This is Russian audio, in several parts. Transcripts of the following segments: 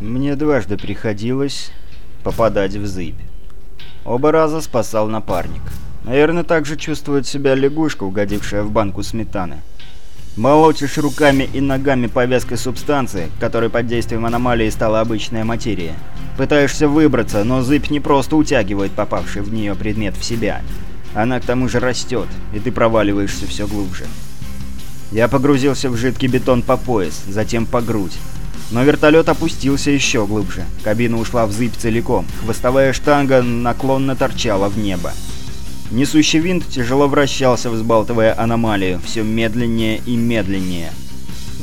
Мне дважды приходилось попадать в зыбь. Оба раза спасал напарник. Наверное, так же чувствует себя лягушка, угодившая в банку сметаны. Молотишь руками и ногами по вязкой субстанции, которой под действием аномалии стала обычная материя. Пытаешься выбраться, но зыбь не просто утягивает попавший в нее предмет в себя. Она к тому же растет, и ты проваливаешься все глубже. Я погрузился в жидкий бетон по пояс, затем по грудь. Но вертолет опустился еще глубже. Кабина ушла в зыбь целиком. Хвостовая штанга наклонно торчала в небо. Несущий винт тяжело вращался, взбалтывая аномалию, все медленнее и медленнее.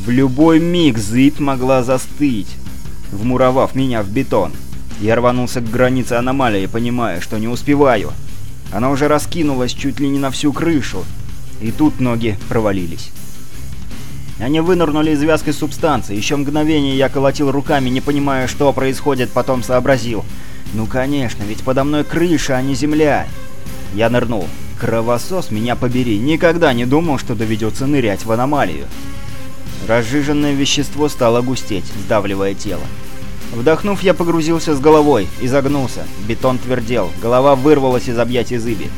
В любой миг зыбь могла застыть, вмуровав меня в бетон. Я рванулся к границе аномалии, понимая, что не успеваю. Она уже раскинулась чуть ли не на всю крышу, и тут ноги провалились. Они вынырнули из вязкой субстанции. Еще мгновение я колотил руками, не понимая, что происходит, потом сообразил. Ну конечно, ведь подо мной крыша, а не земля. Я нырнул. Кровосос, меня побери, никогда не думал, что доведется нырять в аномалию. Разжиженное вещество стало густеть, сдавливая тело. Вдохнув, я погрузился с головой, изогнулся. Бетон твердел, голова вырвалась из объятий зыби.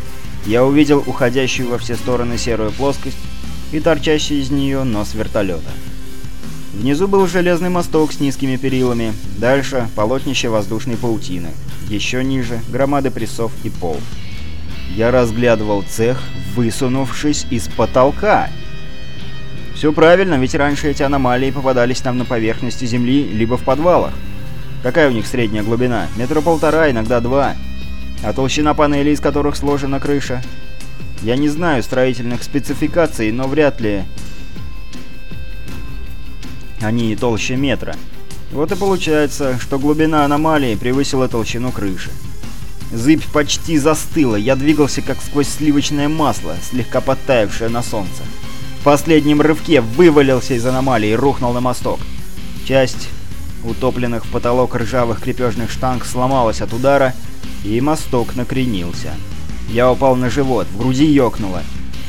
Я увидел уходящую во все стороны серую плоскость и торчащий из нее нос вертолета. Внизу был железный мосток с низкими перилами, дальше полотнище воздушной паутины, еще ниже громады прессов и пол. Я разглядывал цех, высунувшись из потолка. Все правильно, ведь раньше эти аномалии попадались нам на поверхности Земли, либо в подвалах. Какая у них средняя глубина? Метра полтора, иногда два. А толщина панелей, из которых сложена крыша? Я не знаю строительных спецификаций, но вряд ли они толще метра. Вот и получается, что глубина аномалии превысила толщину крыши. Зыбь почти застыла, я двигался как сквозь сливочное масло, слегка подтаявшее на солнце. В последнем рывке вывалился из аномалии и рухнул на мосток. Часть утопленных в потолок ржавых крепежных штанг сломалась от удара, и мосток накренился. Я упал на живот, в груди ёкнуло.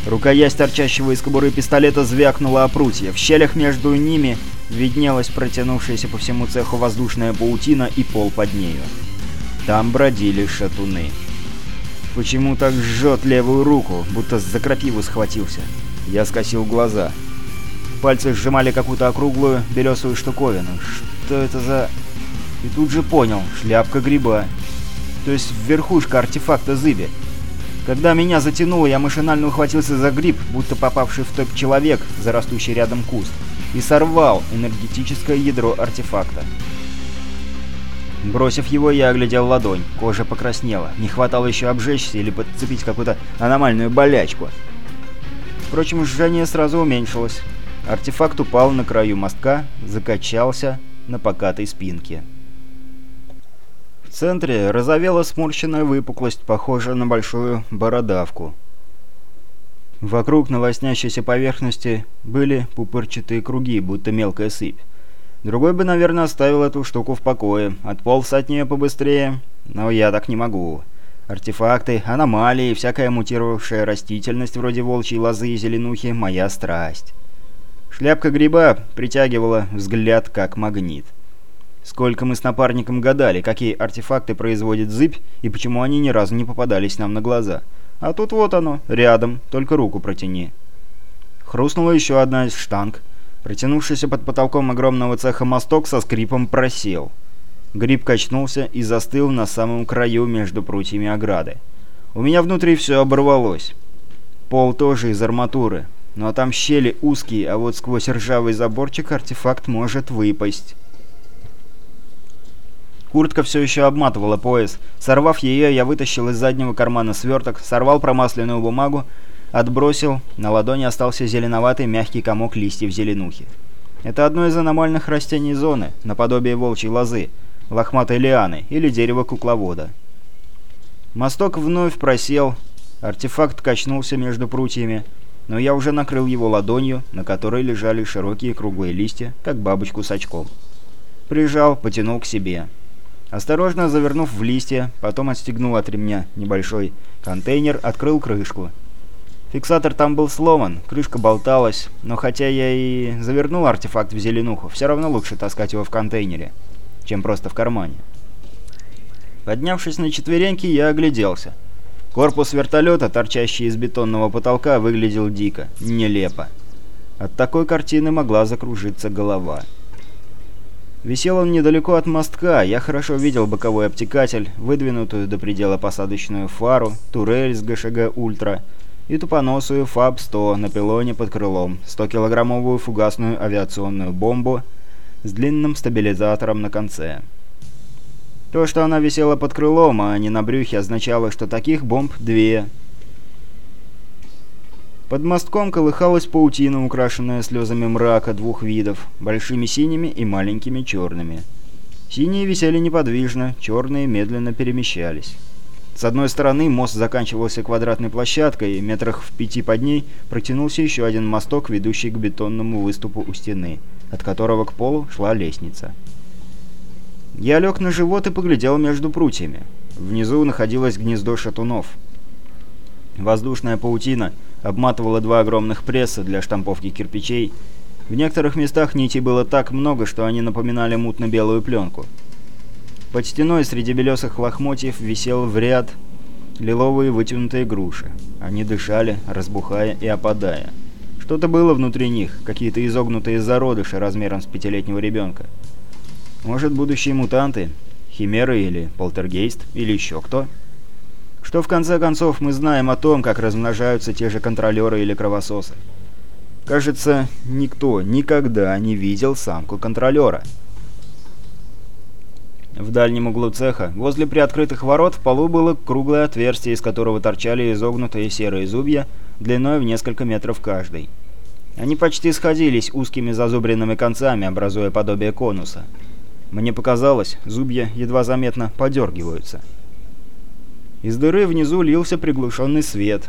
Рукоять торчащего из кобуры пистолета звякнула о прутья. В щелях между ними виднелась протянувшаяся по всему цеху воздушная паутина и пол под нею. Там бродили шатуны. Почему так жжет левую руку, будто за крапиву схватился? Я скосил глаза. Пальцы сжимали какую-то округлую белесую штуковину. Что это за... И тут же понял, шляпка гриба. То есть верхушка артефакта зыби. Когда меня затянуло, я машинально ухватился за гриб, будто попавший в топ человек за растущий рядом куст, и сорвал энергетическое ядро артефакта. Бросив его, я оглядел ладонь. Кожа покраснела. Не хватало еще обжечься или подцепить какую-то аномальную болячку. Впрочем, жжение сразу уменьшилось. Артефакт упал на краю мостка, закачался на покатой спинке. В центре разовела сморщенная выпуклость, похожая на большую бородавку. Вокруг на лоснящейся поверхности были пупырчатые круги, будто мелкая сыпь. Другой бы, наверное, оставил эту штуку в покое, отполз от нее побыстрее, но я так не могу. Артефакты, аномалии, всякая мутировавшая растительность вроде волчьей лозы и зеленухи – моя страсть. Шляпка гриба притягивала взгляд как магнит. Сколько мы с напарником гадали, какие артефакты производит зыбь и почему они ни разу не попадались нам на глаза. А тут вот оно, рядом, только руку протяни. Хрустнула еще одна из штанг – Протянувшийся под потолком огромного цеха мосток со скрипом просел. Гриб качнулся и застыл на самом краю между прутьями ограды. У меня внутри все оборвалось. Пол тоже из арматуры, но там щели узкие, а вот сквозь ржавый заборчик артефакт может выпасть. Куртка все еще обматывала пояс. Сорвав ее, я вытащил из заднего кармана сверток, сорвал промасленную бумагу Отбросил, на ладони остался зеленоватый мягкий комок листьев зеленухи. Это одно из аномальных растений зоны, наподобие волчьей лозы, лохматой лианы или дерева кукловода. Мосток вновь просел, артефакт качнулся между прутьями, но я уже накрыл его ладонью, на которой лежали широкие круглые листья, как бабочку с очком. Прижал, потянул к себе. Осторожно завернув в листья, потом отстегнул от ремня небольшой контейнер, открыл крышку — Фиксатор там был сломан, крышка болталась, но хотя я и завернул артефакт в зеленуху, все равно лучше таскать его в контейнере. чем просто в кармане. Поднявшись на четвереньки, я огляделся. Корпус вертолета, торчащий из бетонного потолка, выглядел дико, нелепо. От такой картины могла закружиться голова. Висел он недалеко от мостка, я хорошо видел боковой обтекатель, выдвинутую до предела посадочную фару, турель с ГШГ «Ультра» и тупоносую ФАБ-100 на пилоне под крылом, 100-килограммовую фугасную авиационную бомбу с длинным стабилизатором на конце. То, что она висела под крылом, а не на брюхе, означало, что таких бомб две. Под мостком колыхалась паутина, украшенная слезами мрака двух видов, большими синими и маленькими черными. Синие висели неподвижно, черные медленно перемещались. С одной стороны мост заканчивался квадратной площадкой, и метрах в пяти под ней протянулся еще один мосток, ведущий к бетонному выступу у стены, от которого к полу шла лестница. Я лег на живот и поглядел между прутьями. Внизу находилось гнездо шатунов. Воздушная паутина обматывала два огромных пресса для штамповки кирпичей. В некоторых местах нитей было так много, что они напоминали мутно-белую пленку. Под стеной среди белесых лохмотьев висел в ряд лиловые вытянутые груши. Они дышали, разбухая и опадая. Что-то было внутри них, какие-то изогнутые зародыши размером с пятилетнего ребенка. Может, будущие мутанты? Химеры или полтергейст? Или еще кто? Что в конце концов мы знаем о том, как размножаются те же контролеры или кровососы? Кажется, никто никогда не видел самку контролера. В дальнем углу цеха, возле приоткрытых ворот, в полу было круглое отверстие, из которого торчали изогнутые серые зубья, длиной в несколько метров каждый. Они почти сходились узкими зазубренными концами, образуя подобие конуса. Мне показалось, зубья едва заметно подергиваются. Из дыры внизу лился приглушенный свет.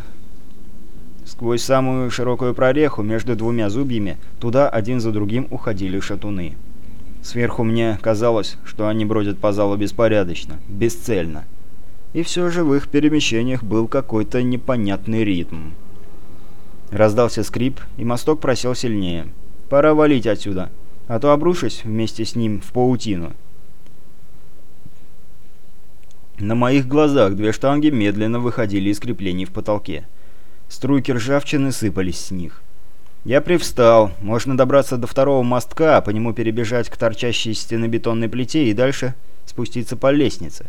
Сквозь самую широкую прореху между двумя зубьями туда один за другим уходили шатуны. Сверху мне казалось, что они бродят по залу беспорядочно, бесцельно. И все же в их перемещениях был какой-то непонятный ритм. Раздался скрип, и мосток просел сильнее. «Пора валить отсюда!» а то обрушусь вместе с ним в паутину. На моих глазах две штанги медленно выходили из креплений в потолке. Струйки ржавчины сыпались с них. Я привстал. Можно добраться до второго мостка, а по нему перебежать к торчащей стенобетонной плите и дальше спуститься по лестнице.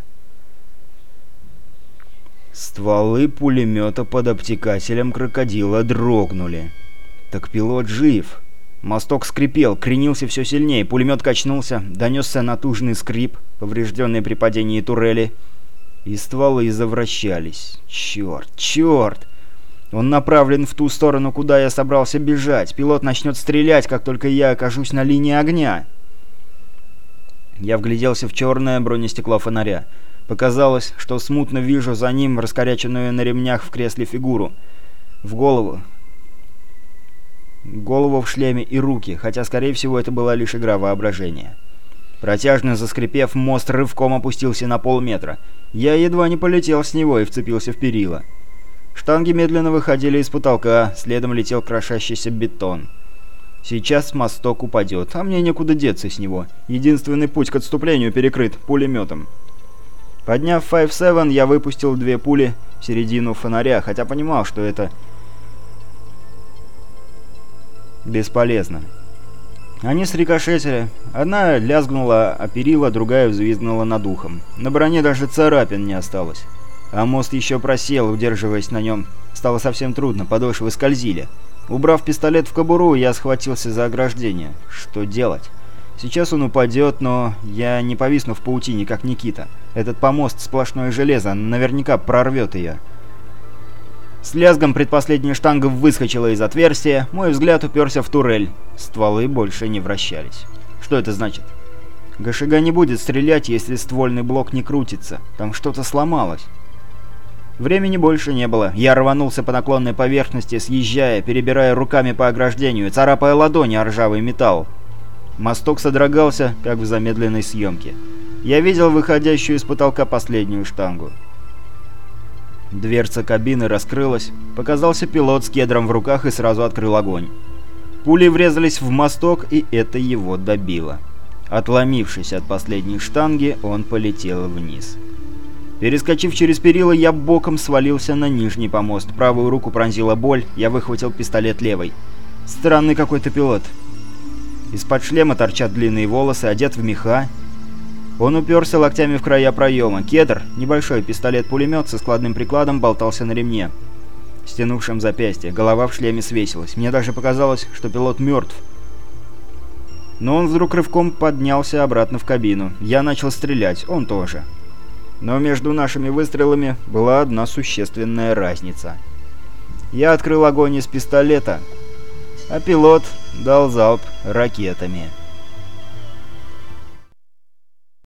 Стволы пулемета под обтекателем крокодила дрогнули. Так пилот жив. Мосток скрипел, кренился все сильнее, пулемет качнулся, донесся натужный скрип, поврежденный при падении турели, и стволы завращались. Черт, черт! Он направлен в ту сторону, куда я собрался бежать. Пилот начнет стрелять, как только я окажусь на линии огня. Я вгляделся в черное бронестекло фонаря. Показалось, что смутно вижу за ним раскоряченную на ремнях в кресле фигуру. В голову голову в шлеме и руки, хотя, скорее всего, это была лишь игра воображения. Протяжно заскрипев, мост рывком опустился на полметра. Я едва не полетел с него и вцепился в перила. Штанги медленно выходили из потолка, следом летел крошащийся бетон. Сейчас мосток упадет, а мне некуда деться с него. Единственный путь к отступлению перекрыт пулеметом. Подняв 5-7, я выпустил две пули в середину фонаря, хотя понимал, что это Бесполезно. Они срикошетили. Одна лязгнула о перила, другая взвизгнула над ухом. На броне даже царапин не осталось. А мост еще просел, удерживаясь на нем. Стало совсем трудно, подошвы скользили. Убрав пистолет в кобуру, я схватился за ограждение. Что делать? Сейчас он упадет, но я не повисну в паутине, как Никита. Этот помост сплошное железо, наверняка прорвет ее. С лязгом предпоследняя штанга выскочила из отверстия, мой взгляд уперся в турель. Стволы больше не вращались. Что это значит? Гашига не будет стрелять, если ствольный блок не крутится. Там что-то сломалось. Времени больше не было. Я рванулся по наклонной поверхности, съезжая, перебирая руками по ограждению, царапая ладони о ржавый металл. Мосток содрогался, как в замедленной съемке. Я видел выходящую из потолка последнюю штангу. Дверца кабины раскрылась, показался пилот с кедром в руках и сразу открыл огонь. Пули врезались в мосток, и это его добило. Отломившись от последней штанги, он полетел вниз. Перескочив через перила, я боком свалился на нижний помост. Правую руку пронзила боль, я выхватил пистолет левой. Странный какой-то пилот. Из-под шлема торчат длинные волосы, одет в меха. Он уперся локтями в края проема. Кедр, небольшой пистолет-пулемет со складным прикладом, болтался на ремне, стянувшем запястье. Голова в шлеме свесилась. Мне даже показалось, что пилот мертв. Но он вдруг рывком поднялся обратно в кабину. Я начал стрелять, он тоже. Но между нашими выстрелами была одна существенная разница. Я открыл огонь из пистолета, а пилот дал залп ракетами.